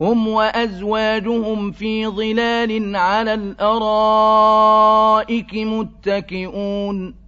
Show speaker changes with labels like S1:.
S1: هم وأزواجهم في ظلال على الأرائك متكئون.